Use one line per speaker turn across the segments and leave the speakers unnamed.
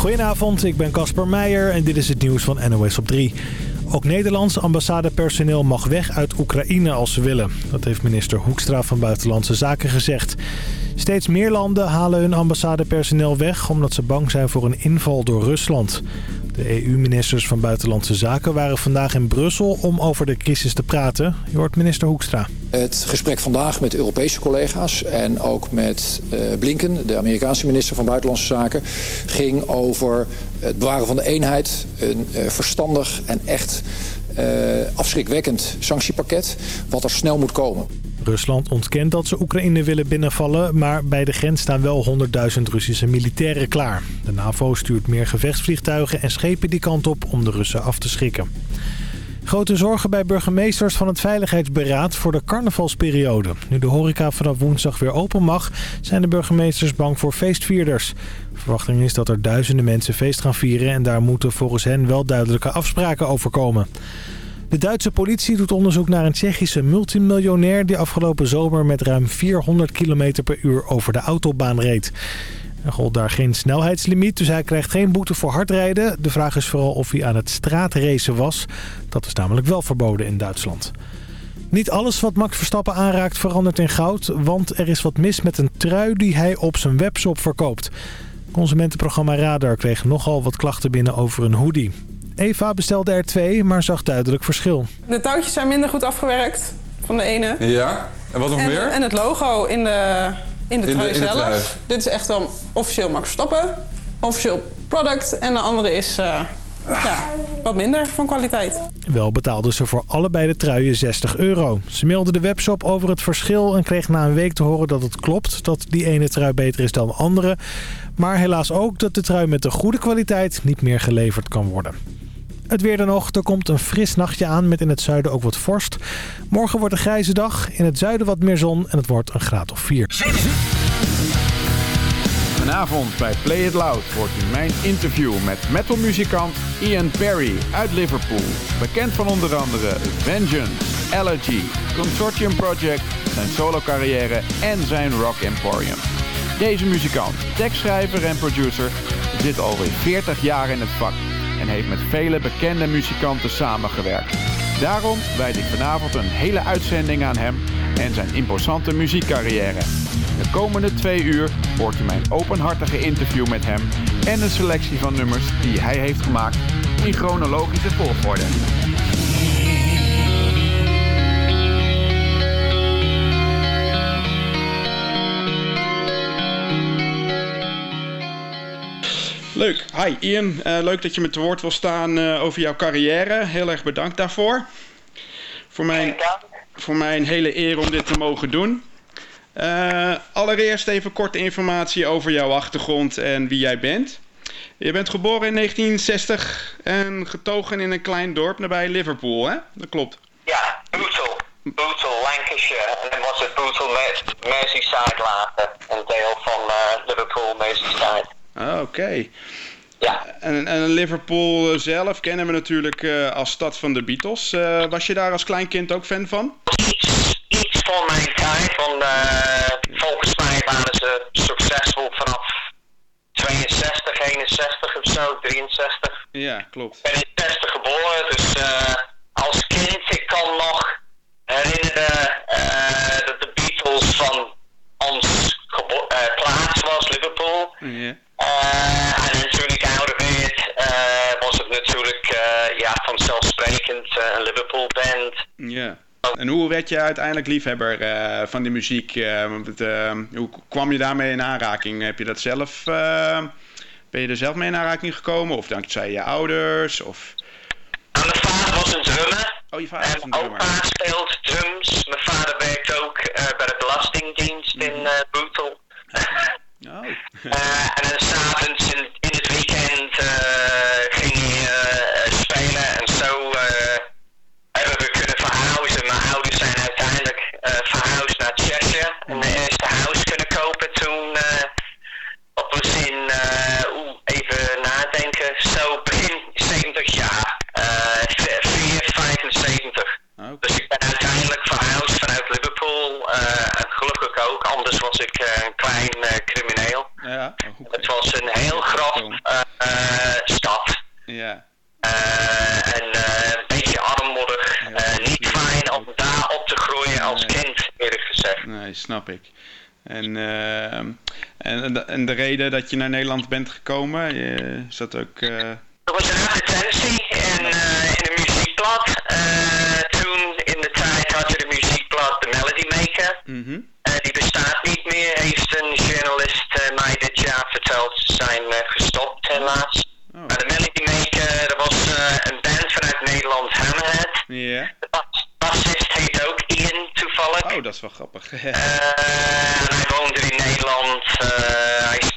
Goedenavond, ik ben Casper Meijer en dit is het nieuws van NOS op 3. Ook Nederlands ambassadepersoneel mag weg uit Oekraïne als ze willen. Dat heeft minister Hoekstra van Buitenlandse Zaken gezegd. Steeds meer landen halen hun ambassadepersoneel weg... omdat ze bang zijn voor een inval door Rusland. De EU-ministers van Buitenlandse Zaken waren vandaag in Brussel om over de crisis te praten. Je hoort minister Hoekstra.
Het gesprek vandaag met Europese collega's en ook met uh, Blinken, de Amerikaanse minister van Buitenlandse Zaken, ging over het bewaren van de eenheid, een uh, verstandig en echt uh, afschrikwekkend sanctiepakket, wat er snel moet komen.
Rusland ontkent dat ze Oekraïne willen binnenvallen, maar bij de grens staan wel 100.000 Russische militairen klaar. De NAVO stuurt meer gevechtsvliegtuigen en schepen die kant op om de Russen af te schrikken. Grote zorgen bij burgemeesters van het Veiligheidsberaad voor de carnavalsperiode. Nu de horeca vanaf woensdag weer open mag, zijn de burgemeesters bang voor feestvierders. Verwachting is dat er duizenden mensen feest gaan vieren en daar moeten volgens hen wel duidelijke afspraken over komen. De Duitse politie doet onderzoek naar een Tsjechische multimiljonair... die afgelopen zomer met ruim 400 km per uur over de autobaan reed. Er gold daar geen snelheidslimiet, dus hij krijgt geen boete voor hardrijden. De vraag is vooral of hij aan het straatracen was. Dat is namelijk wel verboden in Duitsland. Niet alles wat Max Verstappen aanraakt verandert in goud... want er is wat mis met een trui die hij op zijn webshop verkoopt. Consumentenprogramma Radar kreeg nogal wat klachten binnen over een hoodie. Eva bestelde er twee, maar zag duidelijk verschil.
De touwtjes zijn minder goed afgewerkt van de ene.
Ja, en wat nog
en,
meer?
En het logo in de, in de
In de-
trui
de
zelf.
trui.
Dit is echt wel officieel Max Verstappen. Officieel product. En de andere is eh, ja, wat minder van kwaliteit.
Wel betaalden ze voor allebei de truien 60 euro. Ze mailden de webshop over het verschil en kreeg na een week te horen dat het klopt... dat die ene trui beter is dan de andere. Maar helaas ook dat de trui met de goede kwaliteit niet meer geleverd kan worden. Het weer dan nog. Er komt een fris nachtje aan met in het zuiden ook wat vorst. Morgen wordt een grijze dag. In het zuiden wat meer zon en het wordt een graad of 4.
Vanavond bij Play It Loud wordt u mijn interview met metalmuzikant Ian Perry uit Liverpool. Bekend van onder andere Vengeance, Allergy, Consortium Project, zijn solo-carrière en zijn rock emporium. Deze muzikant, tekstschrijver en producer zit alweer 40 jaar in het vak en heeft met vele bekende muzikanten samengewerkt. Daarom wijd ik vanavond een hele uitzending aan hem en zijn imposante muziekcarrière. De komende twee uur hoort u mijn openhartige interview met hem en een selectie van nummers die hij heeft gemaakt in chronologische volgorde. Leuk. Hi Ian, Eh, leuk dat je me te woord wil staan eh, over jouw carrière. Heel erg bedankt daarvoor. Voor mijn, voor mij een hele eer om dit te mogen doen. Eh, allereerst even korte informatie over jouw achtergrond en wie jij bent. Je bent geboren in 1960 en getogen in een klein dorp nabij Liverpool, hè? Dat klopt.
Ja, Bootle. Bootle, Lancashire. En dan was het Bootle Mer- Merseyside later. Een deel van Liverpool, Merseyside.
Ah, Oké.
Ja.
En, en Liverpool zelf kennen we natuurlijk eh, als stad van de Beatles. Eh, was je daar als klein kind ook fan van?
Iets, iets voor mijn tijd. Want eh, volgens mij waren ze succesvol vanaf 62, 61 of zo, 63.
Ja, klopt.
Ik ben in 60 geboren, dus eh, als kind, ik kan nog herinneren eh, dat de Beatles van ons eh, plaats was, Liverpool.
Ja.
Eh, en toen ik ouder werd, eh, was het natuurlijk eh, ja, vanzelfsprekend een Liverpool band.
Ja. En hoe werd je uiteindelijk liefhebber van die muziek? het, hoe kwam je daarmee in aanraking? Heb je dat zelf, ben je er zelf mee in aanraking gekomen? Of dankzij je ouders? Of...
Mijn vader was een drummer.
Oh, je vader was een drummer.
opa speelt drums. Mijn vader werkt ook eh, bij de Belastingdienst in eh Bootle.
Oh.
Eh, en dan s'avonds in, in het weekend eh, ging hij eh, spelen en zo eh, hebben we kunnen verhuizen. Mijn ouders zijn uiteindelijk eh, verhuisd naar Tsjechië en de eerste huis kunnen kopen toen eh op een zin, eh, oeh, even nadenken, zo begin 70 jaar, eh 4, 75. Dus ik ben uiteindelijk verhuisd vanuit Liverpool. eh, en gelukkig ook, anders was ik eh, een klein eh, crimineel.
Ja,
Het was een heel heel grof stad.
Ja.
en een beetje armoedig. niet fijn om daar op te groeien als kind, eerlijk gezegd.
Nee, snap ik. En, en, en de reden dat je naar Nederland bent gekomen, is dat ook...
Er was een advertentie in, in een muziekblad. toen in de tijd had je de muziekblad The Melody Maker.
Mm
die bestaat niet meer, heeft een journalist verteld. Zijn gestopt helaas.
Oh.
Maar de Melody Maker, er was een band vanuit Nederland, Hammerhead.
Ja.
De bassist heet ook Ian toevallig.
Oh, dat is wel grappig.
en hij woonde in Nederland. hij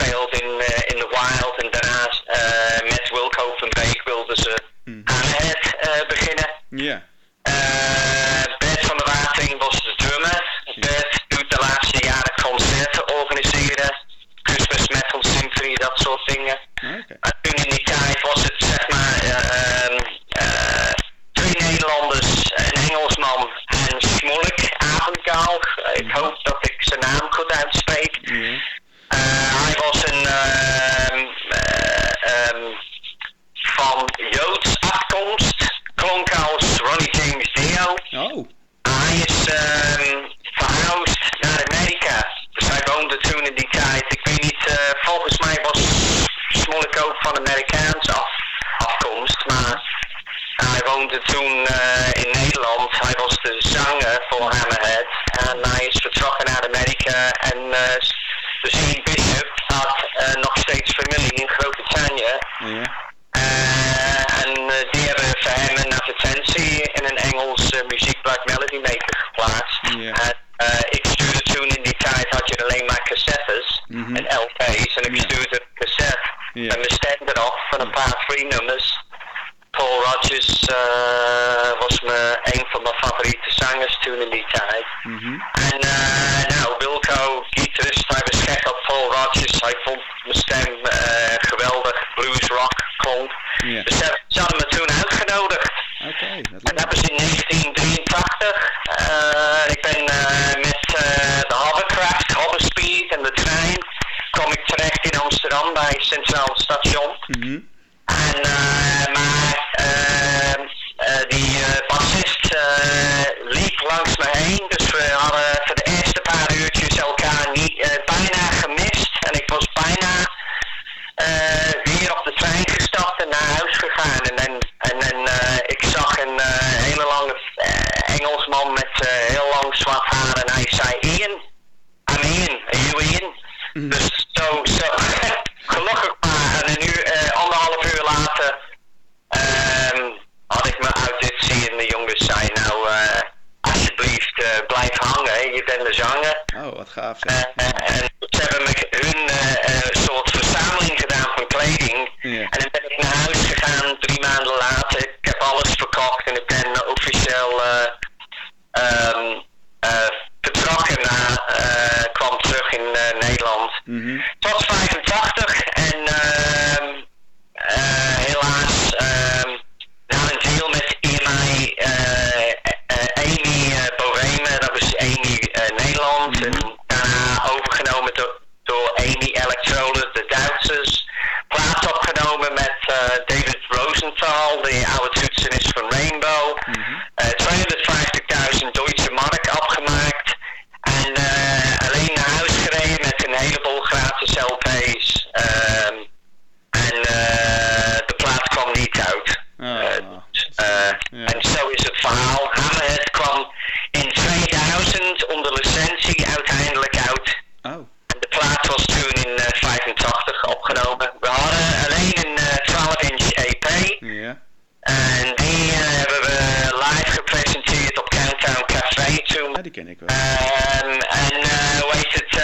Centraal Station.
Mhm.
En maar die bassist liep langs me heen, dus we hadden voor de eerste paar uurtjes elkaar niet, bijna gemist. En ik was bijna weer op de trein gestapt en naar huis gegaan. En, en, en, en ik zag een hele lange Engelsman met heel lang zwart haar en hij zei Ian, I'm Ian, are you Ian?
Mhm.
Dus zo, zo gelukkig maar. En nu uh, anderhalf uur later um, had ik me uit dit zien en de jongens zei nou uh, alsjeblieft uh, blijf hangen, je bent de zanger.
Oh, wat gaaf. zeg.
en ze hebben me hun soort verzameling gedaan van kleding.
Ja.
En dan ben ik naar huis gegaan drie maanden later. Ik heb alles verkocht en ik ben officieel um, vertrokken naar, kwam terug in Nederland.
Mhm.
Was 85 Rosenthal, de oude toetsenist van Rainbow. Uh, 250.000 Duitse mark afgemaakt. En uh, alleen naar huis gereden met een heleboel gratis LP's. ehm, en uh, de plaat kwam niet uit.
Oh.
Uh,
Ja.
En zo is het verhaal. Hammerhead kwam in 2000 onder licentie uiteindelijk uit.
Oh.
En de plaat was toen in uh, 85 opgenomen. En die uh, hebben we live gepresenteerd op Countdown Café toen.
Ja, die ken ik wel.
Um, en uh, hoe heet het,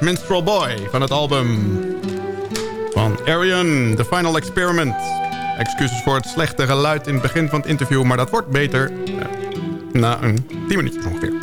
Minstrel Boy van het album van Arion, The Final Experiment. Excuses voor het slechte geluid in het begin van het interview, maar dat wordt beter eh, na een 10 minuutjes ongeveer.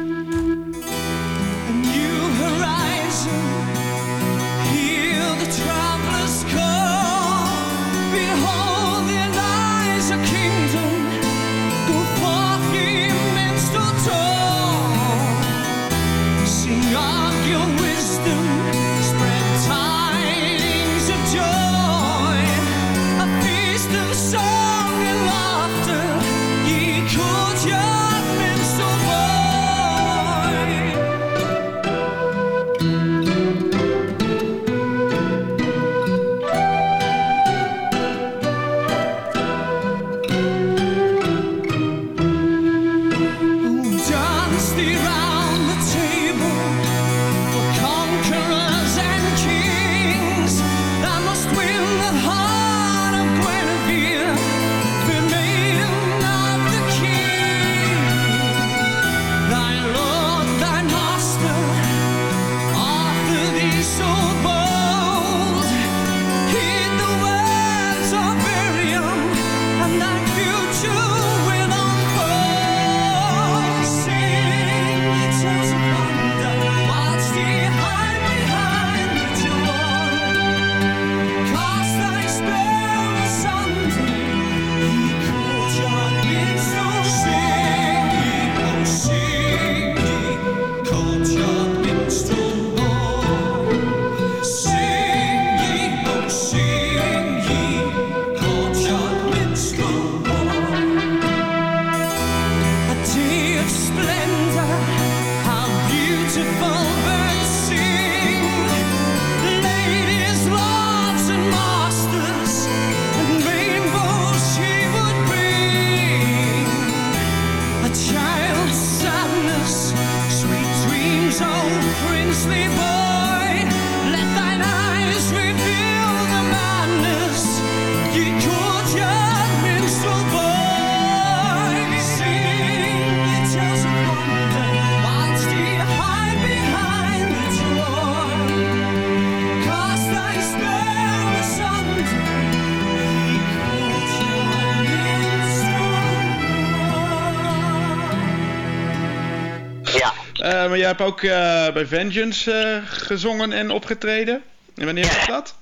hebt ook eh, bij Vengeance eh, gezongen en opgetreden. En wanneer
was
dat?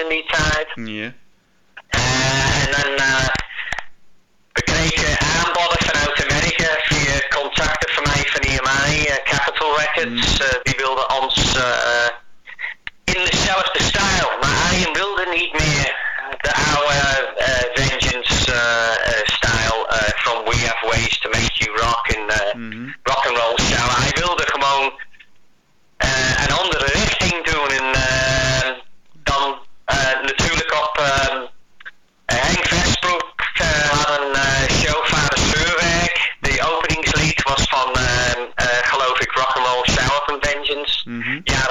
in die tijd.
Ja.
en dan eh, we kregen aanbodden vanuit Amerika via contacten van mij van uh Capital Records. Mm. Eh, die wilden ons in dezelfde stijl, maar Arjen wilde niet meer de oude Vengeance style from We Have Ways to Make You Rock en
mm
rock and roll
yeah,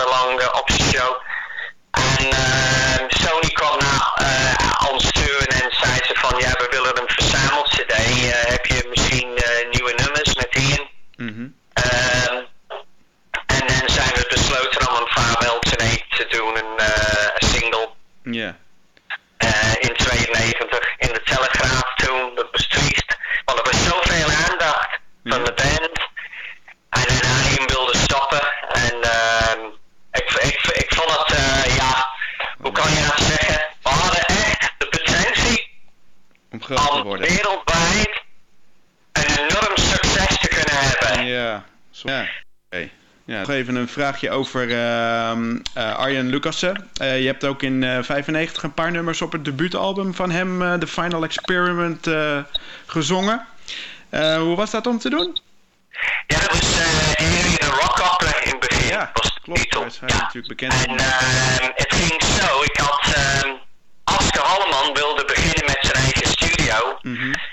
Wereldwijd een enorm succes te kunnen hebben.
Ja, zo. ja. Nog even een vraagje over ehm, eh, Arjen Lucassen. Eh, je hebt ook in eh, 95 een paar nummers op het debuutalbum van hem, The Final Experiment, gezongen. hoe was dat om te doen?
Ja, dat was uh, rock-up in het begin.
Ja,
was
klopt. niet is natuurlijk bekend.
En ehm, het ging zo, ik had ehm, Aske Halleman wilde
Mm-hmm.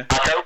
Até o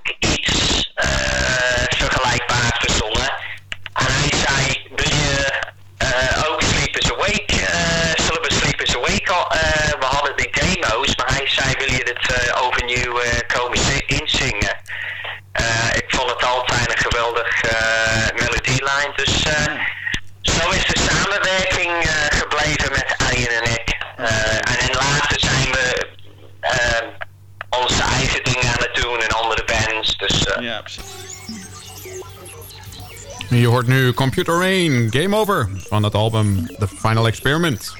Computer Rain, Game Over van het album The Final Experiment.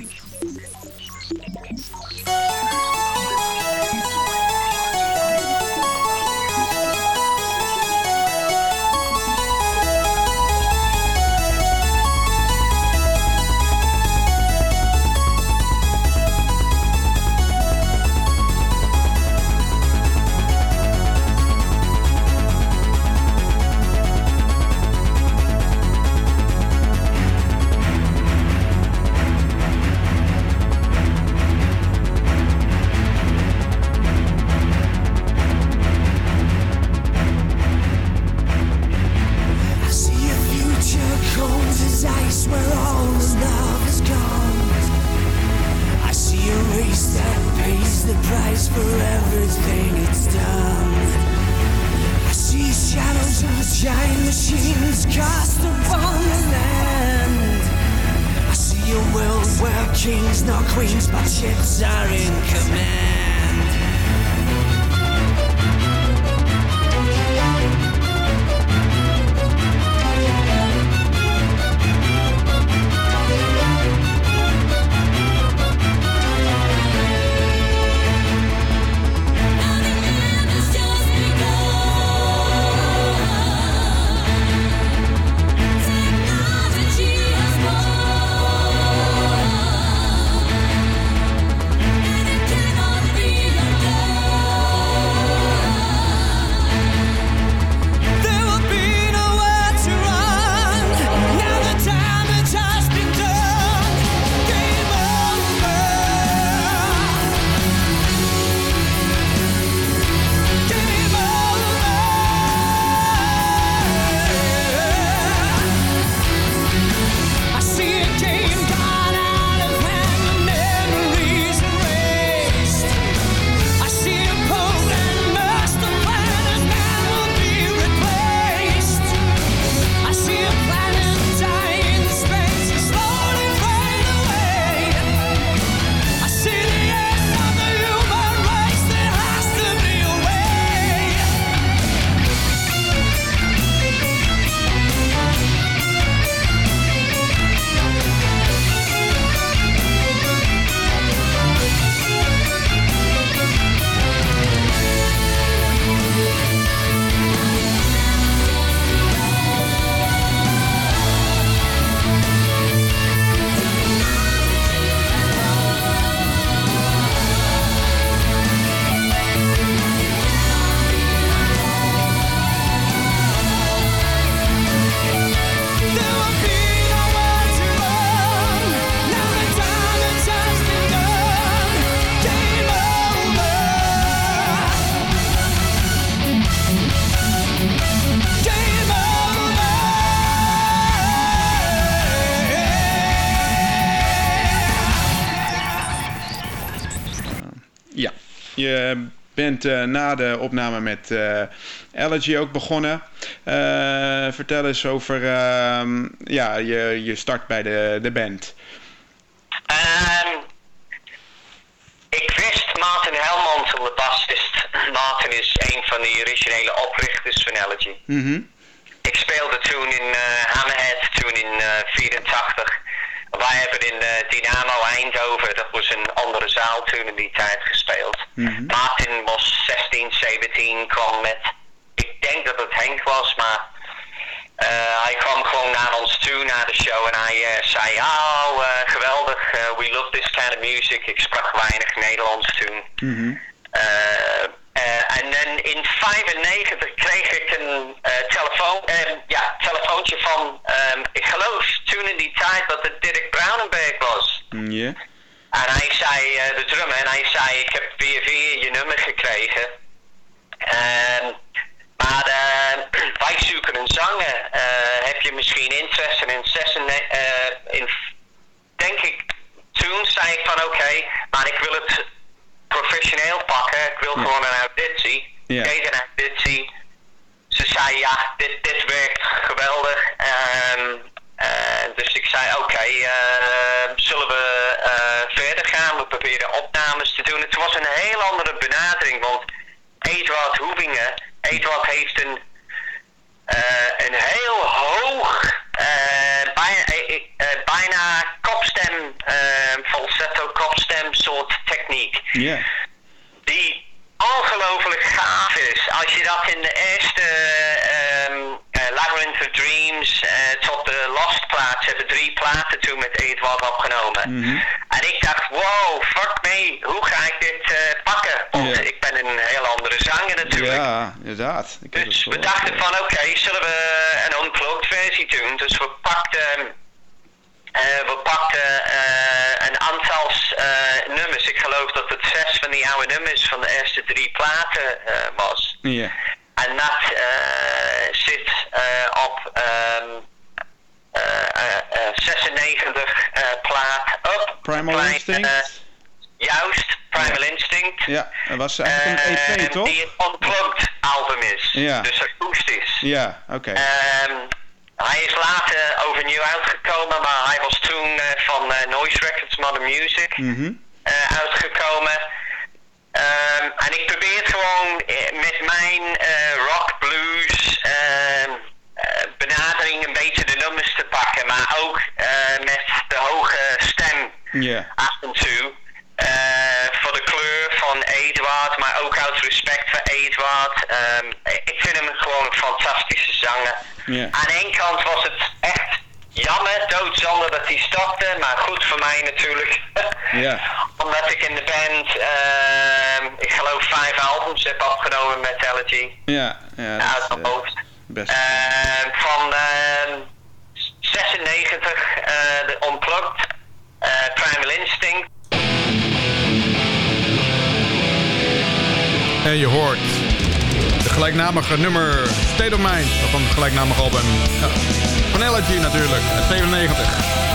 Je bent eh, na de opname met eh Allergy ook begonnen. Eh, vertel eens over ehm, ja, je, je start bij de, de band.
Ehm, ik wist Maarten Helmond, de bassist. Maarten is een van de originele oprichters van Elegy.
Mhm.
Ik speelde toen in eh, Hammerhead, toen in eh 84. Wij hebben in eh, Dynamo Eindhoven, dat was een andere zaal toen in die tijd gespeeld. Maarten was 16, 17, kwam met, ik denk dat het Henk was, maar eh, hij kwam gewoon naar ons toe, naar de show en hij eh, zei, oh geweldig, we love this kind of music. Ik sprak weinig Nederlands toen. Eh, en dan in 95 kreeg ik een eh, telefoon, eh, ja, telefoontje van, ehm, ik geloof toen in die tijd dat het Dirk Brownenberg was.
Ja.
En hij zei, eh, de drummer, en hij zei, ik heb weer weer je nummer gekregen. Ehm, maar eh, wij zoeken een zanger. Eh, heb je misschien interesse in zessen, eh, in, denk ik, toen zei ik van oké, maar ik wil het professioneel pakken. Ik wil gewoon een auditie.
Ja.
Kreeg een auditie. Ze zei ja, dit, dit werkt geweldig. Ehm, eh, dus ik zei oké, eh, zullen we eh, verder gaan? We proberen opnames te doen. Het was een heel andere benadering, want Edward Hoevingen, Edward heeft een, eh, een heel hoog, bijna, bijna kopstem, eh, falsetto kopstem soort
Ja.
die ongelooflijk gaaf is. Als je dat in de eerste ehm eh, Labyrinth of Dreams eh, tot de Lost plaats hebben drie platen toen met Edward opgenomen. En ik dacht, wow, fuck me, hoe ga ik dit eh, pakken? Want ik ben een heel andere zanger natuurlijk.
Ja, inderdaad. Ik
Dus we dachten van oké, zullen we een unplugged versie doen? Dus we pakten, eh, we pakten eh, een aantal eh, nummers. Ik geloof dat het zes van die oude nummers van de eerste drie platen eh, was.
Ja.
En dat eh, zit eh, op ehm, eh, eh, eh, 96 eh, plaat op.
Primal
Klein,
Instinct?
eh, juist, Primal Instinct.
Ja, dat was eigenlijk een
Eh,
EP, toch?
Die een unplugged album is.
Ja.
Dus akoestisch.
Ja, oké.
Ehm, Hij is later overnieuw uitgekomen, maar hij was toen eh, van eh, Noise Records Modern Music
Mhm.
eh, uitgekomen. Ehm, en ik probeer gewoon met mijn rock blues ehm, eh, benadering een beetje de nummers te pakken, maar ook met de hoge stem af en toe. Eh, voor de kleur van Eduard, maar ook uit respect voor Eduard. Ehm, ik vind hem gewoon een fantastische zanger.
Ja.
Aan één kant was het echt jammer, doodzonde dat hij stopte, maar goed voor mij natuurlijk. Omdat ik in de band, ehm, ik geloof vijf albums heb opgenomen met Elegy.
Ja, ja,
Uit mijn hoofd.
best.
Ehm, van ehm, 96, eh, de Unplugged, eh, Primal Instinct.
En je hoort de gelijknamige nummer State. Van het gelijknamige album. Ja. Van natuurlijk, uit 97.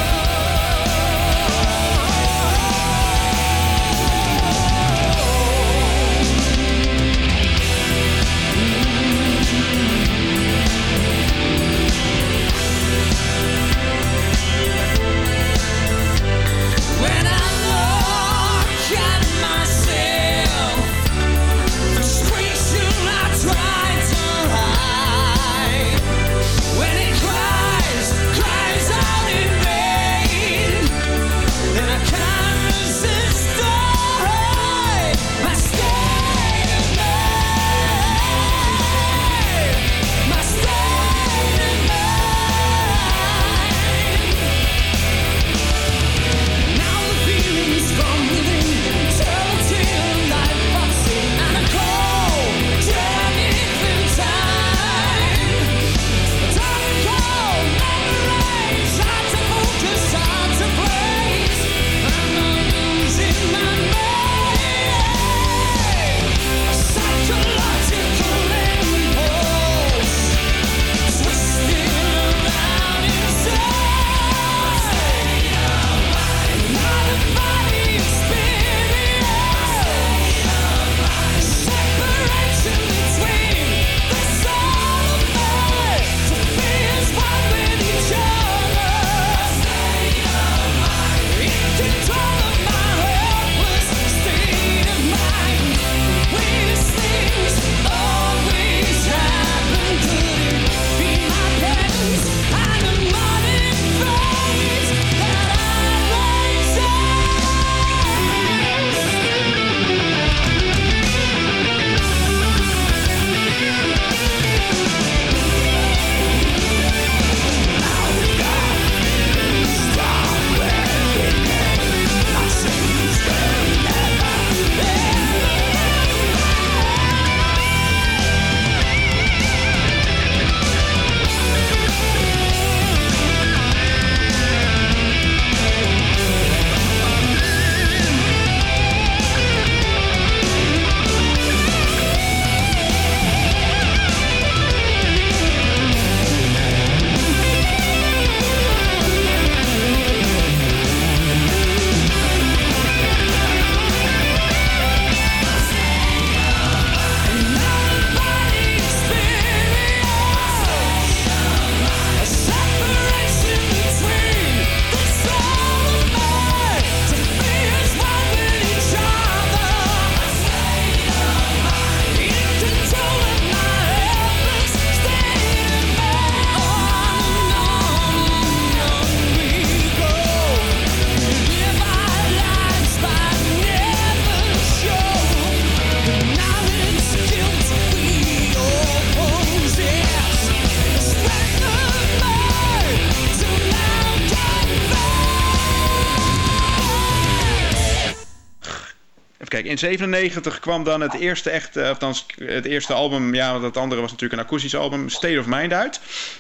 In
97 kwam dan het eerste echt, eh, althans het eerste album, ja, want het andere was natuurlijk een akoestisch album, State of Mind uit.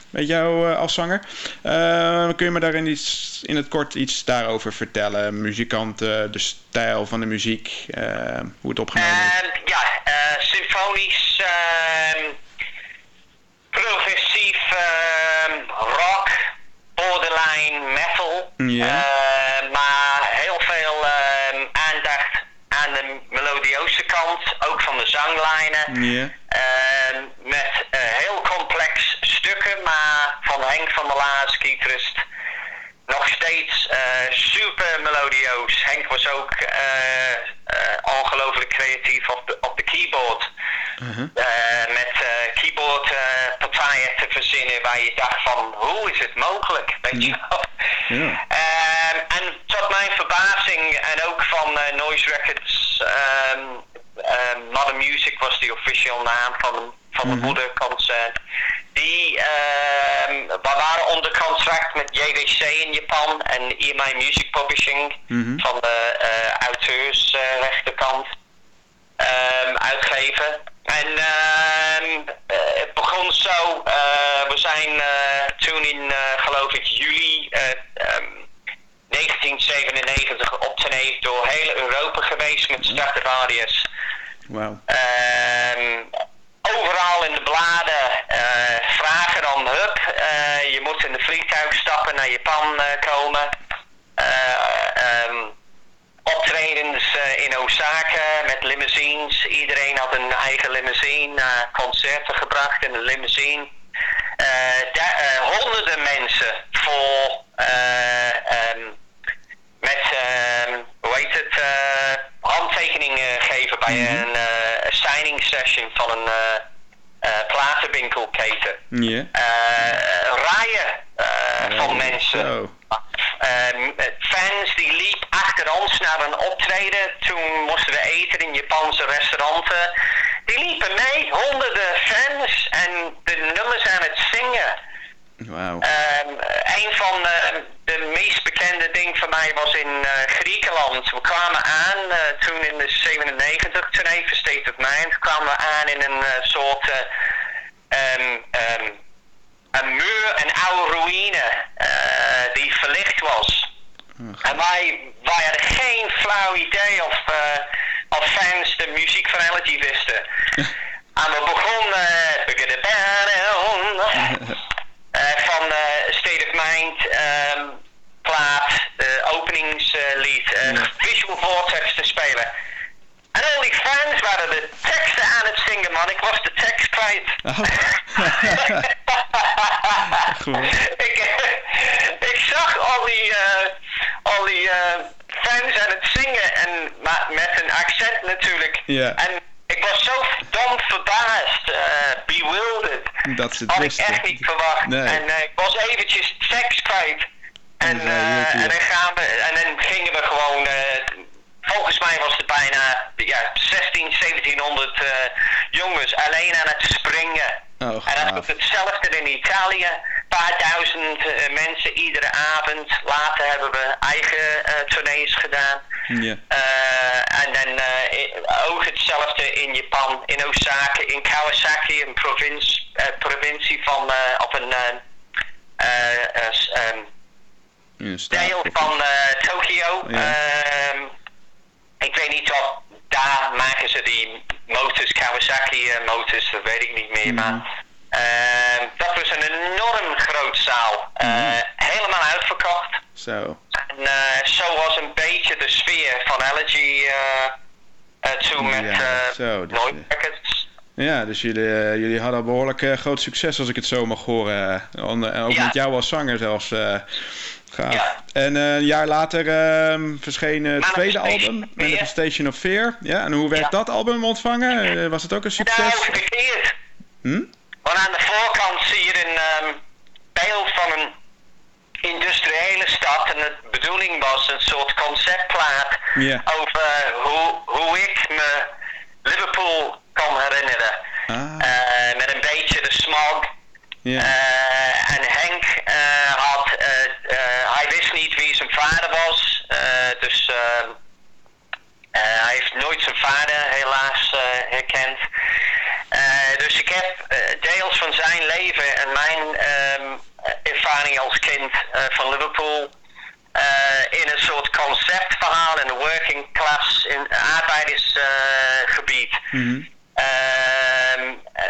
Met jou eh, als zanger. Eh, kun je me daarin iets, in het kort iets daarover vertellen? Muzikanten, de stijl van de muziek, eh, hoe het opgenomen is?
Ja, symfonisch, ehm, progressief ehm, rock, borderline metal.
Ja
maar heel veel ehm, aandacht aan de melodieuze kant, ook van de zanglijnen. Ehm, met eh, heel complex stukken, maar van Henk van der Laas, gitarist. Nog steeds eh, super melodieus. Henk was ook eh, ongelooflijk creatief op de, op de keyboard. Eh, met eh, keyboard eh, partijen te verzinnen waar je dacht van hoe is het mogelijk? Weet je wel?
Ja.
Ehm, en tot mijn verbazing en ook van Noise Records, ehm, Modern Music was de official naam van, van de moederconcert. Die ehm, we waren onder contract met JWC in Japan en EMI Music Publishing van de uh, auteursrechterkant ehm, uitgeven. En ehm, eh, het begon zo, eh, we zijn eh, toen in geloof ik juli 1997 op tournee door heel Europa geweest met Stratovarius.
Wauw.
Ehm, overal in de bladen eh, vragen dan, hup, eh, je moet in de vliegtuig stappen naar Japan eh, komen. Ehm, optredens in Osaka met limousines. Iedereen had een eigen limousine, naar concerten gebracht in een limousine. Da- eh, honderden mensen eh, ehm, met, ehm, hoe heet het, eh, handtekeningen geven bij een eh, signing session van een eh, eh, platenwinkelketen.
Ja.
Eh, rijen eh, van mensen. Ehm, fans die liepen achter ons naar een optreden. Toen moesten we eten in Japanse restauranten. Die liepen mee, honderden fans en de nummers aan het zingen.
Wauw.
Ehm, een van eh, de meest bekende dingen voor mij was in eh, Griekenland. We kwamen aan eh, toen in de 97, toen even State of Mind, kwamen we aan in een soort ehm, een muur, een oude ruïne die verlicht was. En wij, wij hadden geen flauw idee of, of fans de muziek van Elegy wisten. en we begonnen van eh, State of Mind ehm, plaat, eh, openingslied, eh, Visual Vortex te spelen. En al die fans waren de teksten aan het zingen, man. Ik was de tekst kwijt.
Goed.
ik, eh, ik zag al die, eh, al die eh, fans aan het zingen, en, maar met een accent natuurlijk.
Ja.
En ik was zo dom verbaasd, eh, bewildered.
Dat ze het
Had ik echt niet verwacht.
Nee.
En eh, ik was eventjes tekst kwijt. En, eh,
"Joepie."
en, dan gaan we, en dan gingen we gewoon... volgens mij was er bijna ja, 16, 1700 eh, jongens alleen aan het springen.
Oh,
en dat
gaaf.
was hetzelfde in Italië. Een paar duizend eh, mensen iedere avond. Later hebben we eigen eh tournees gedaan. Eh, en dan ook hetzelfde in Japan, in Osaka, in Kawasaki, een provincie, provincie van, op een
staat
deel van Tokio. Ehm, ik weet niet of daar maken ze die motors, Kawasaki eh, motors, dat weet ik niet meer.
Mhm.
Maar ehm, dat was een enorm groot zaal. Eh,
Mhm.
Helemaal uitverkocht.
Zo.
En eh, zo was een beetje de sfeer van Allergy eh, eh, toen met
Ja,
eh
zo, dus, eh. Ja, dus jullie, eh, jullie hadden behoorlijk eh, groot succes als ik het zo mag horen. Eh, en, en ook
Ja.
met jou als zanger zelfs. Gaaf.
Ja.
En eh, een jaar later ehm, verscheen het tweede album. Manifestation of Fear. Ja, en hoe werd
Ja.
dat album ontvangen? Eh, was het ook een succes?
Nou, verkeerd.
Hm?
Want aan de voorkant zie je een ehm, beeld van een industriële stad. En de bedoeling was een soort conceptplaat over hoe, hoe ik me Liverpool kan herinneren.
Ah.
Eh, met een beetje de smog. En Henk had, eh, eh, hij wist niet wie zijn vader was. eh, dus eh, eh, hij heeft nooit zijn vader helaas eh, herkend. Eh, dus ik heb eh, deels van zijn leven en mijn ehm, ervaring als kind van Liverpool in een soort conceptverhaal in een working class in arbeidersgebied.
Mhm.
Ehm, eh,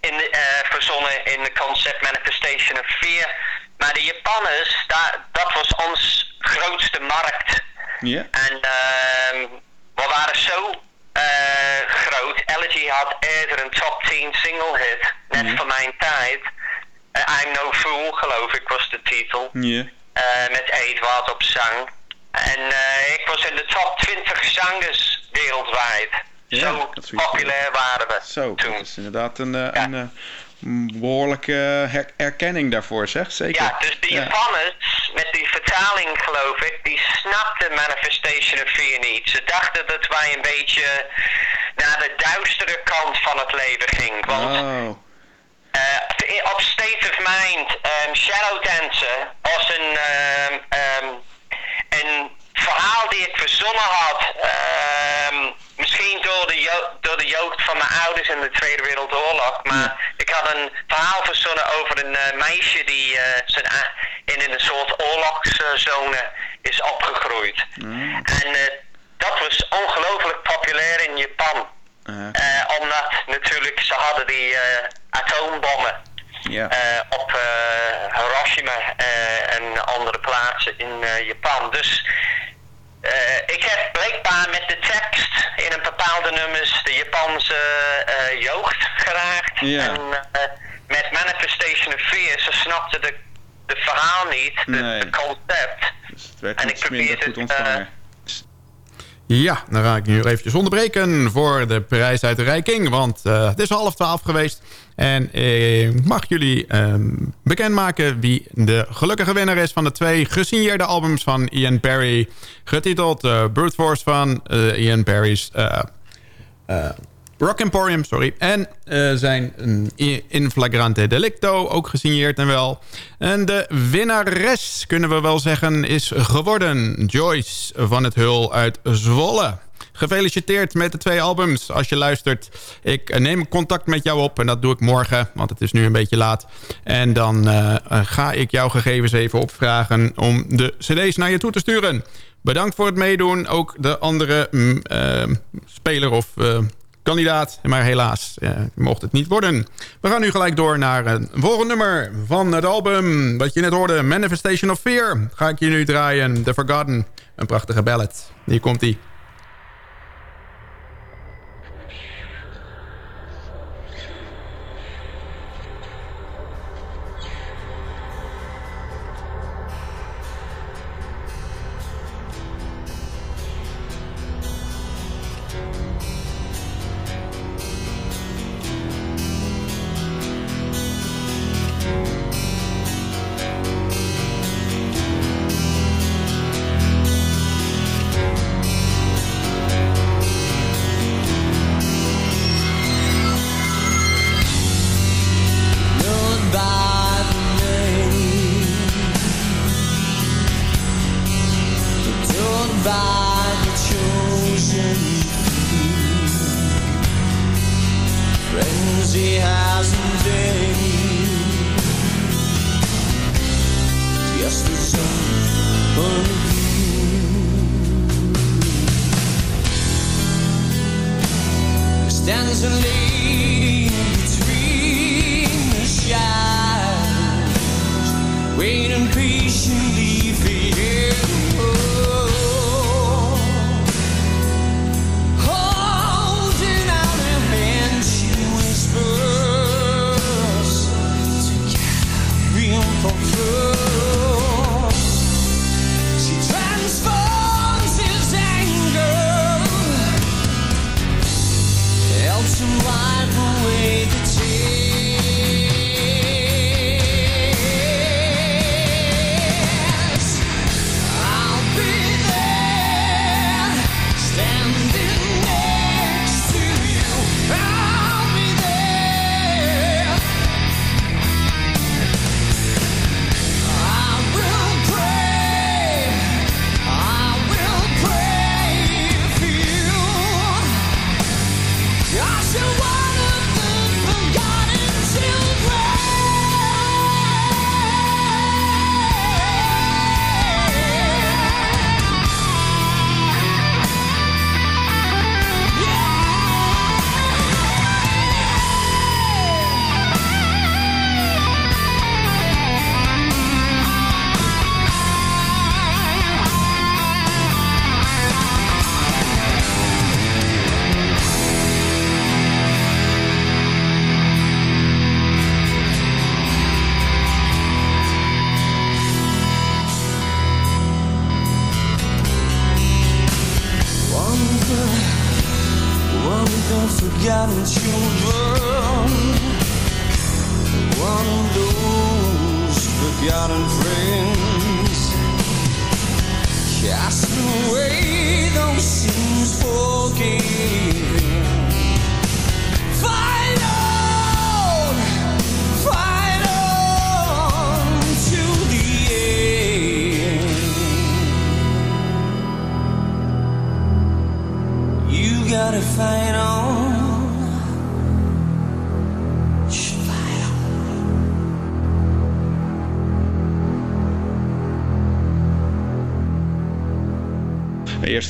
in de, verzonnen in de concept Manifestation of Fear. Maar de Japanners, daar, dat was ons grootste markt.
Ja.
En ehm, we waren zo eh, groot. Elegy had eerder een top 10 single hit, net
Mhm.
voor mijn tijd. Eh, I'm No Fool, geloof ik, was de titel. Eh, met Edward op zang. En eh, ik was in de top 20 zangers wereldwijd.
Ja,
Zo populair waren we
Zo,
toen.
dat is inderdaad een, een behoorlijke her- erkenning daarvoor, zeg. Zeker.
Ja, dus de
Ja.
Japanners, met die vertaling geloof ik, die snapten Manifestation of Fear niet. Ze dachten dat wij een beetje naar de duistere kant van het leven gingen. Want
Oh,
eh, op State of Mind, ehm, Shadow Dancer was een, ehm, ehm, een verhaal die ik verzonnen had. misschien door de, de jeugd van mijn ouders in de Tweede Wereldoorlog. Maar ik had een verhaal verzonnen over een eh, meisje die eh, zijn, in een soort oorlogszone is opgegroeid. En eh, dat was ongelooflijk populair in Japan. omdat natuurlijk ze hadden die atoombommen
ja.
op Hiroshima en andere plaatsen in Japan. Dus ik heb blijkbaar met de tekst in een bepaalde nummers de Japanse eh, jeugd geraakt.
Ja.
En eh, met Manifestation of Fear, ze snapten de, de verhaal niet, de,
Nee.
de concept.
dus het werd
en ik probeerde
goed
het, eh,
ontvangen.
Ja, dan ga ik nu eventjes onderbreken voor de prijsuitreiking. Want eh, het is half twaalf geweest. En eh, ik mag jullie ehm, bekendmaken wie de gelukkige winnaar is... van de twee gesigneerde albums van Ian Perry. Getiteld eh Brute Force van eh, Ian Perry's... eh, eh, Rock Emporium, sorry. En eh, zijn In Flagrante Delicto, ook gesigneerd en wel. En de winnares, kunnen we wel zeggen, is geworden Joyce van het Hul uit Zwolle. Gefeliciteerd met de twee albums. Als je luistert, ik eh, neem contact met jou op. En dat doe ik morgen, want het is nu een beetje laat. En dan eh, eh, ga ik jouw gegevens even opvragen om de cd's naar je toe te sturen. Bedankt voor het meedoen. Ook de andere mm, speler of kandidaat. Maar helaas, mocht het niet worden. We gaan nu gelijk door naar een volgende nummer van het album. Wat je net hoorde, Manifestation of Fear. Ga ik je nu draaien, The Forgotten. Een prachtige ballad. Hier komt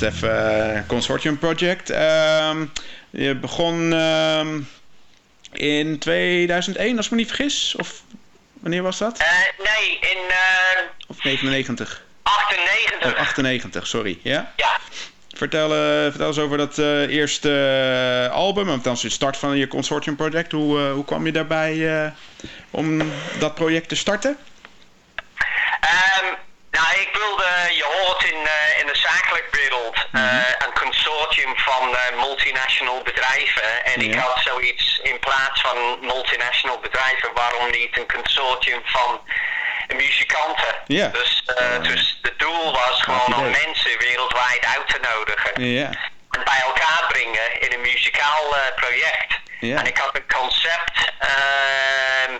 even eh, Consortium Project. Ehm, je begon ehm, in 2001, als ik me niet vergis. Of wanneer was dat?
Eh, nee, in eh,
Of 99?
98.
Oh, 98, sorry. Ja?
Ja.
Vertel, vertel eens over dat eh, eerste eh, album, althans de start van je Consortium Project. Hoe, hoe kwam je daarbij om dat project te starten?
Ehm, nou, ik wilde, je hoort in, eh, in de zakelijke wereld, eh, een consortium van eh, multinational bedrijven. En ik had zoiets in plaats van multinational bedrijven, waarom niet een consortium van muzikanten?
Ja.
Dus, eh, dus het doel was gewoon om mensen wereldwijd uit te nodigen.
Ja.
en bij elkaar brengen in een muzikaal eh, project.
Ja.
En ik had een concept ehm,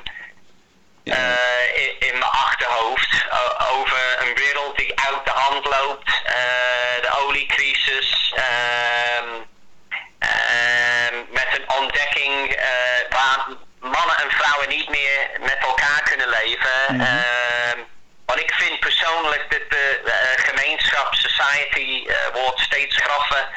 eh, in, in mijn achterhoofd over een wereld die uit de hand loopt, eh, de oliecrisis, ehm, ehm, met een ontdekking eh, waar mannen en vrouwen niet meer met elkaar kunnen leven. Ehm, want ik vind persoonlijk dat de eh, gemeenschap, society, eh, wordt steeds graffer.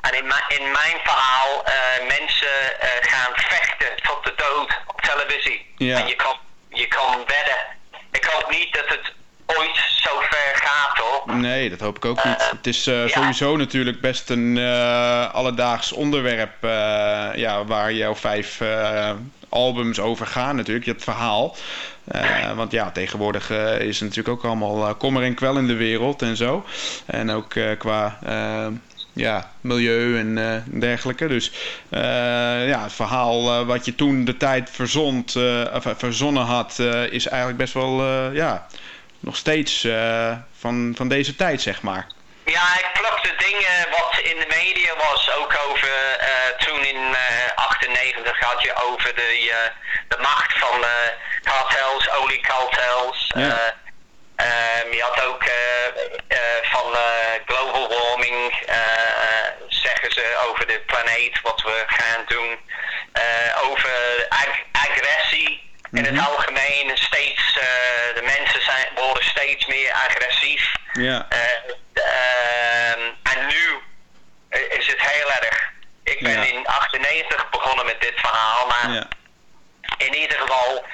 En in, mijn- in mijn verhaal, eh, mensen gaan vechten tot de dood op televisie.
Ja.
En je kan, je kan wedden. Ik hoop niet dat het ooit zo ver gaat hoor.
Nee, dat hoop ik ook niet. Het is
ja.
sowieso natuurlijk best een eh, alledaags onderwerp ja, waar jouw vijf albums over gaan natuurlijk, het verhaal. Eh, want ja, tegenwoordig eh, is het natuurlijk ook allemaal eh, kommer en kwel in de wereld en zo. En ook qua ja, milieu en dergelijke. Dus ja, het verhaal wat je toen de tijd verzond, of, verzonnen had, is eigenlijk best wel ja, nog steeds van, van deze tijd, zeg maar.
Ja, ik plukte dingen wat in de media was, ook over eh, toen in eh 98 had je over de, eh, de macht van kartels, oliekartels.
Ja.
Eh, ehm, je had ook van global warming, zeggen ze over de planeet, wat we gaan doen. Over ag- agressie in het algemeen. Steeds, de mensen zijn, worden steeds meer agressief.
Ja,
Eh, ehm, en nu is het heel erg. Ik ben
Ja.
in 98 begonnen met dit verhaal, maar
ja,
in ieder geval,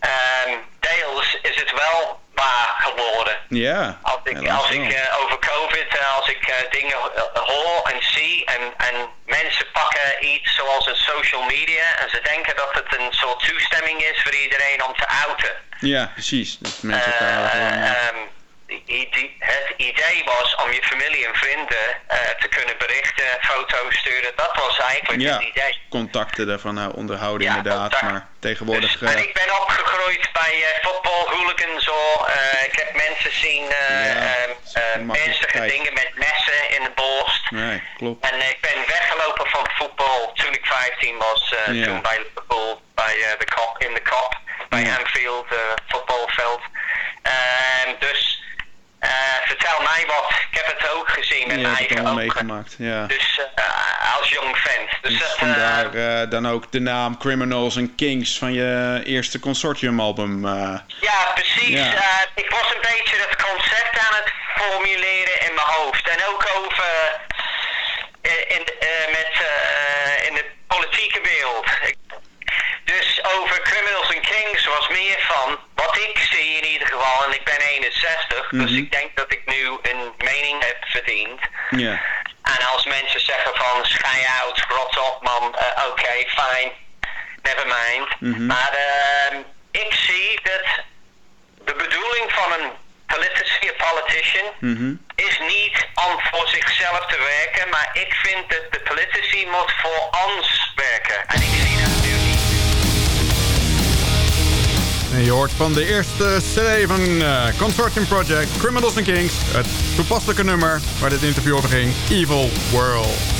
ehm, deels is het wel waar geworden.
ja.
Als ik, als ik eh, over COVID, eh, als ik eh, dingen hoor en zie en, en mensen pakken iets zoals een social media en ze denken dat het een soort toestemming is voor iedereen om te outen.
Ja, precies. Dat mensen elkaar
Het idee was om je familie en vrienden eh, te kunnen berichten, foto's sturen. Dat was eigenlijk
ja,
het idee.
contacten daarvan eh, onderhouden
Ja,
inderdaad.
contact.
Maar tegenwoordig...
Dus, en
eh,
ik ben opgegroeid bij voetbal, hooligans hoor. Eh, ik heb mensen zien
Ja,
ernstige dingen met messen in de borst.
nee, klopt.
En ik ben weggelopen van voetbal toen ik 15 was.
Ja.
Toen bij Liverpool, bij de kop, in de kop, bij. Anfield, voetbalveld. Ehm, dus vertel mij wat. Ik heb het ook gezien met
het
eigen ogen.
meegemaakt, ja.
Dus eh, als jong vent. Dus
Dus
dat, eh,
vandaar eh, dan ook de naam Criminals and Kings van je eerste consortiumalbum. eh
Ja, precies.
Ja.
Eh, ik was een beetje het concept aan het formuleren in mijn hoofd. En ook over eh, in, eh, met, eh, in de politieke wereld. 61, dus
mhm.
ik denk dat ik nu een mening heb verdiend.
Ja.
En als mensen zeggen van schij out, rot op man, eh, oké, okay, fijn, never mind.
Mhm.
Maar ehm, ik zie dat de bedoeling van een politici, een politician,
mhm.
is niet om voor zichzelf te werken, maar ik vind dat de politici moet voor ons werken. En ik zie
En je hoort van de eerste CD van Consortium Project, Criminals and Kings. Het toepasselijke nummer waar dit interview over ging, Evil World.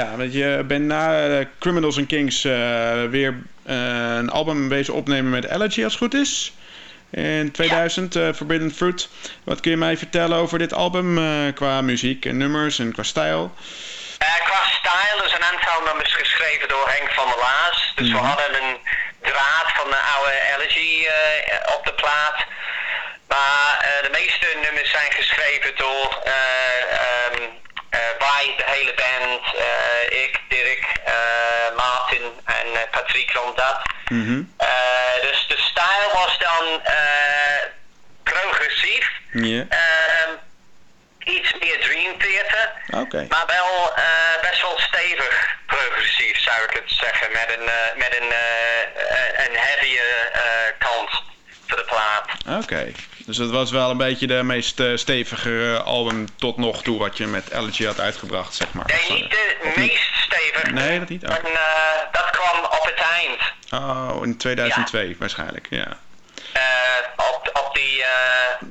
Ja, want je bent na eh, Criminals and Kings eh, weer eh, een album bezig opnemen met Elegy, als het goed is. In 2000, eh, Forbidden Fruit. Wat kun je mij vertellen over dit album qua muziek en nummers en qua stijl?
Qua stijl is een aantal nummers geschreven door Henk van der Laas. Dus we hadden een draad van de oude Elegy eh, op de plaat. Maar de meeste nummers zijn geschreven door eh, ehm, eh, wij, de hele band. eh, ik, Dirk, eh, Martin en eh, Patrick rond dat. Eh, dus de stijl was dan eh, progressief. Ehm, iets meer Dream Theater. Maar wel eh, best wel stevig progressief zou ik het zeggen. Met een, eh, met een, eh, een eh, de plaat.
Oké. Dus dat was wel een beetje de meest eh, stevige album tot nog toe wat je met Elegy had uitgebracht, zeg maar.
Nee, niet de
Of niet?
meest stevig.
Nee, dat niet? Oh.
En, eh, dat kwam op het eind.
Oh, in 2002 waarschijnlijk, ja.
Eh, op, op die eh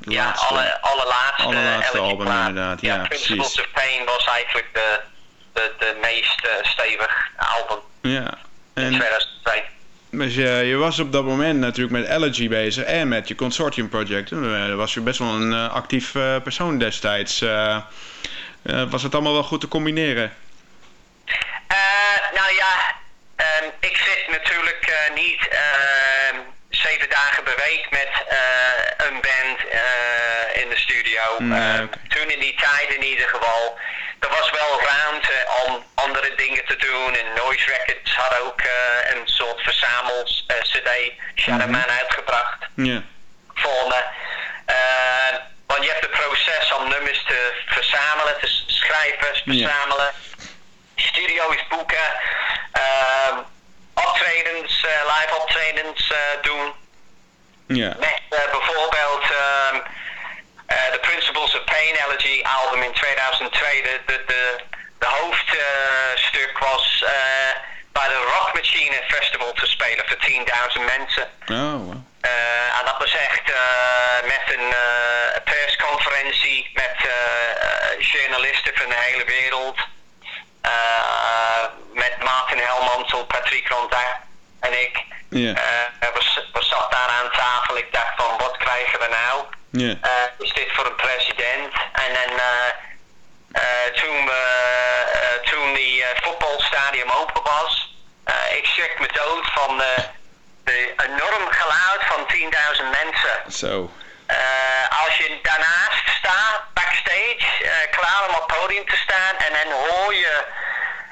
ja, alle, allerlaatste,
Allerlaatste
LG
album inderdaad, ja,
Principles
precies.
of Pain was eigenlijk de, de, de meest eh, stevig album
Ja.
in
En
2002.
Dus je, je was op dat moment natuurlijk met Allergy bezig en met je consortium project. Eh, was je best wel een eh, actief eh, persoon destijds. Was het allemaal wel goed te combineren?
Nou ja, ehm, ik zit natuurlijk niet ehm, zeven dagen per week met een band in de studio.
Nee,
Ehm. Toen in die tijd in ieder geval. Er was wel ruimte om andere dingen te doen. En Noise Records had ook eh, een soort verzamels eh, CD, Shadowman, uitgebracht
Ja.
voor me. Eh, want je hebt het proces om nummers te verzamelen, te schrijven, verzamelen. Studio's boeken. ehm, optredens, live optredens doen.
Ja.
Met bijvoorbeeld ehm, eh, The Principles of Pain Allergy album in 2002. De, de, de, de hoofdstuk was eh, bij de Rock Machine Festival te spelen voor 10.000 mensen.
Oh, wow.
Eh, en dat was echt eh, met een eh, persconferentie met eh, eh, journalisten van de hele wereld. Eh, met Maarten Helmansel, Patrick Ronda en ik.
Ja.
Eh, we, we zat daar aan tafel. Ik dacht van wat krijgen we nou? Eh, is dit voor een president? En dan eh, eh, toen, eh, toen die voetbalstadion open was, ik schrik me dood van eh, de enorm geluid van 10.000 mensen.
Zo.
Als je daarnaast staat, backstage, klaar om op het podium te staan, en dan hoor je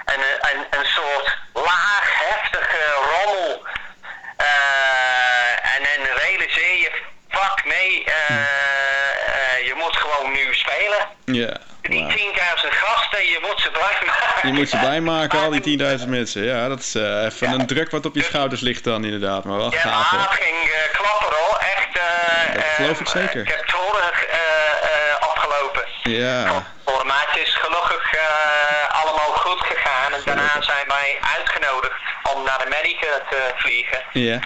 een, een, een soort laag, heftige rommel. En dan realiseer je, nee, eh, eh, je moet gewoon nu spelen.
Ja.
Die
Wauw.
10.000 gasten, je moet ze blij maken.
Je moet ze blij maken, al die 10.000 mensen. Ja, dat is eh, even een druk wat op je schouders ligt dan inderdaad. Maar wel
Ja,
gaaf
het ging eh, klappen hoor, echt. eh,
Dat geloof ik zeker.
Ik heb eh, eh, opgelopen.
Ja.
Voor het is gelukkig allemaal goed gegaan. En daarna zijn wij uitgenodigd om naar Amerika te vliegen.
Ja.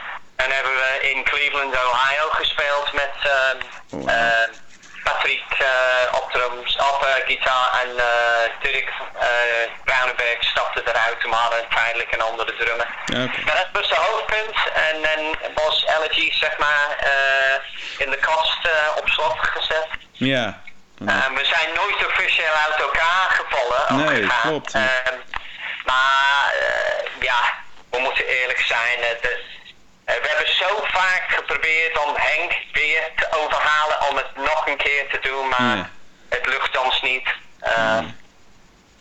En hebben we in Cleveland, Ohio gespeeld met ehm,
Wow.
eh, Patrick eh, op drums, op eh, gitaar en eh, Dirk Brownenberg stapte eruit. We hadden tijdelijk een andere drummer.
Oké.
Maar dat was de hoofdpunt. En dan was Allergy zeg maar eh, in de kast op slot gezet.
Ja.
We zijn nooit officieel uit elkaar gevallen.
Nee,
gegaan.
klopt.
Ehm, maar ja, we moeten eerlijk zijn. de- we hebben zo vaak geprobeerd om Henk weer te overhalen om het nog een keer te doen, maar
Ja.
het lukt ons niet. Eh,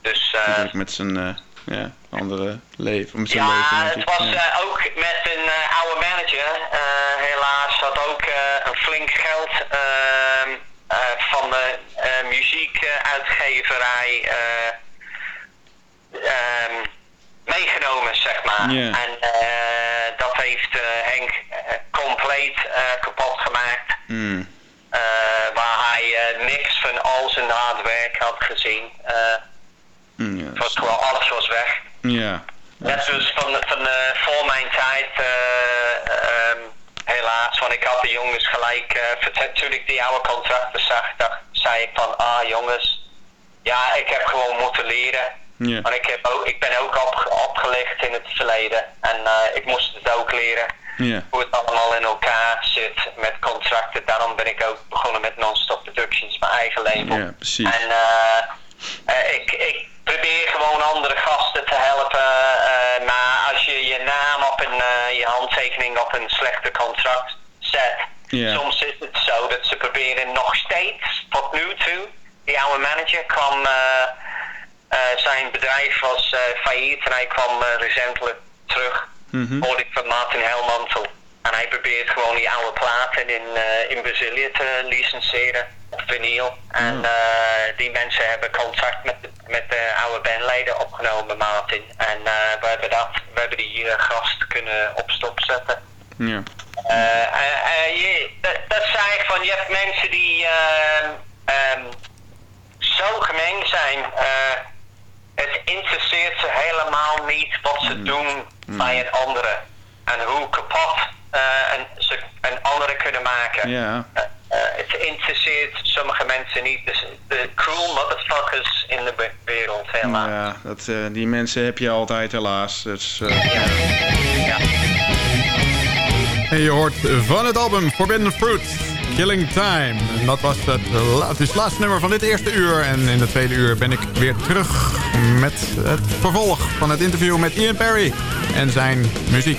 Dus eh,
met zijn eh, ja, andere leven. Met zijn
ja,
leven
het was
ja.
eh, ook met een eh, oude manager. eh, helaas had ook eh, een flink geld ehm, eh, van de eh, muziekuitgeverij eh, ehm, meegenomen, zeg maar. En eh, dat heeft eh, Henk eh, compleet kapot gemaakt.
Hmm.
Waar hij niks van al zijn hard werk had gezien.
Dat
was gewoon, alles was weg.
ja.
Net dus van, van voor mijn tijd, eh, ehm, helaas, want ik had de jongens gelijk, toen ik die oude contracten zag, dacht, zei ik van, ah jongens, ja, ik heb gewoon moeten leren.
Ja.
Want ik, heb ook, ik ben ook op, opgelicht in het verleden en eh, ik moest het ook leren.
Ja.
Hoe het allemaal in elkaar zit met contracten. Daarom ben ik ook begonnen met Non-Stop Productions, mijn eigen label.
Ja, precies.
En eh, eh, ik, ik probeer gewoon andere gasten te helpen. maar als je je naam op een, je handtekening op een slechte contract zet.
Ja.
Soms is het zo dat ze proberen nog steeds, tot nu toe. Die oude manager kwam, eh, zijn bedrijf was eh, failliet en hij kwam eh, recentelijk terug.
Mhm.
Hoorde ik van Martin Helmantel. En hij probeert gewoon die oude platen in, eh, in Brazilië te licenseren. Op vinyl. En eh, die mensen hebben contact met, de- met de oude bandleden opgenomen, Martin. En eh, we, hebben dat, we hebben die eh, gast kunnen op stop zetten.
Ja.
Eh, eh, eh, je, dat, dat zei ik van, je hebt mensen die ehm, ehm, zo gemeen zijn. Het interesseert ze helemaal niet wat ze doen bij een andere. En hoe kapot eh, een, ze een andere kunnen maken.
Ja.
Eh, eh, het interesseert sommige mensen niet. Dus de cruel motherfuckers in de wereld, helaas.
Ja, dat, eh, die mensen heb je altijd helaas. Dus, eh,
Ja.
En je hoort van het album Forbidden Fruit, Killing Time. Dat was het, het is het laatste nummer van dit eerste uur. En in het tweede uur ben ik weer terug met het vervolg van het interview met Ian Perry en zijn muziek.